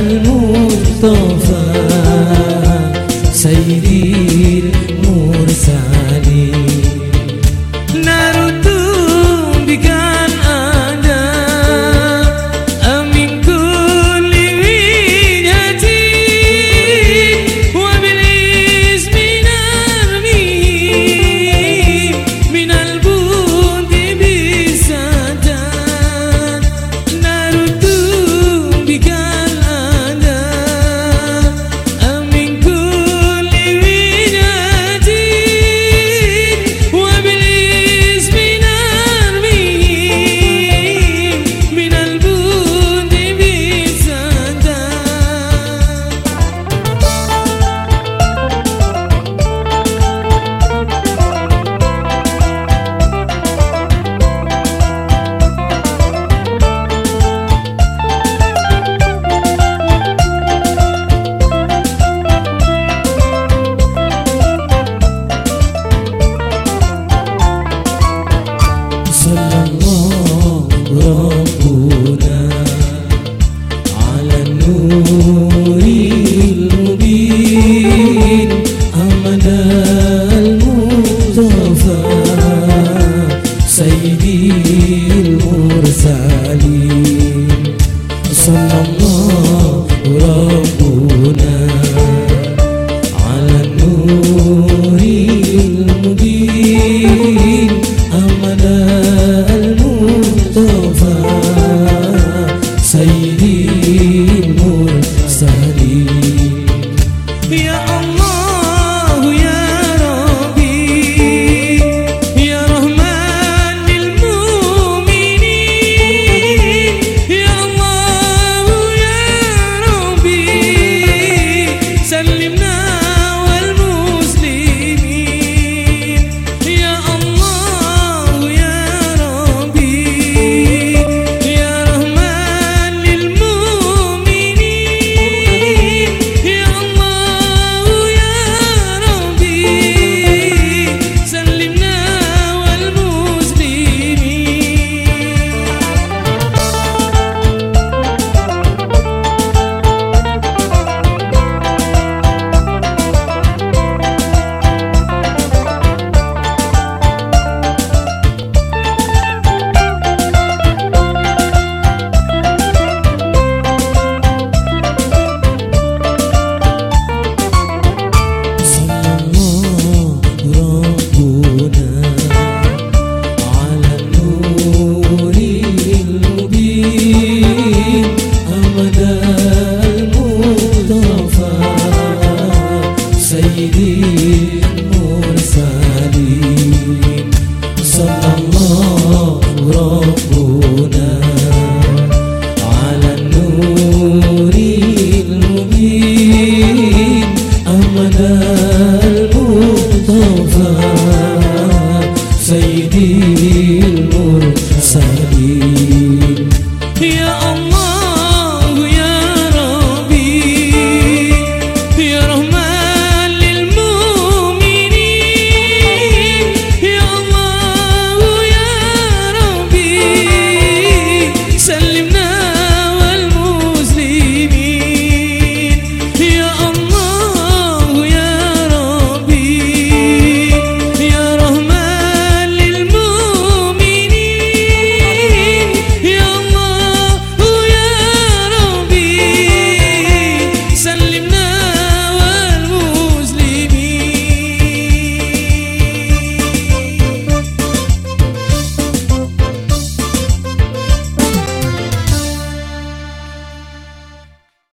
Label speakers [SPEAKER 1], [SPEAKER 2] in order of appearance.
[SPEAKER 1] المصطفى. Sallallahu